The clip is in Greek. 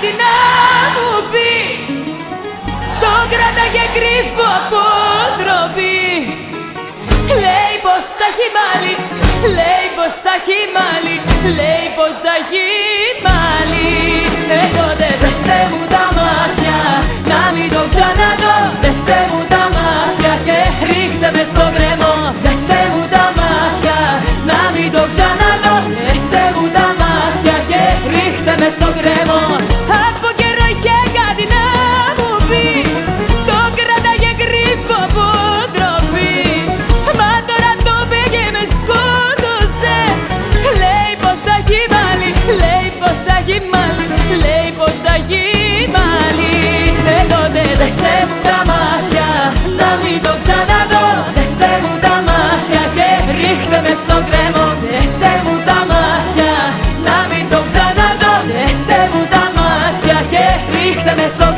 Την να μου πει Το κράταγε κρύφο από ντροπή Λέει πως τα έχει λέει πως τα έχει λέει πως τα έχει μην το ξαναδώ. Δέστε μου τα μάτια και ρίχτε μες στο κρέμο. Δέστε μου τα μάτια να μην το ξαναδώ. Δέστε μου τα μάτια και ρίχτε μες στο κρέμο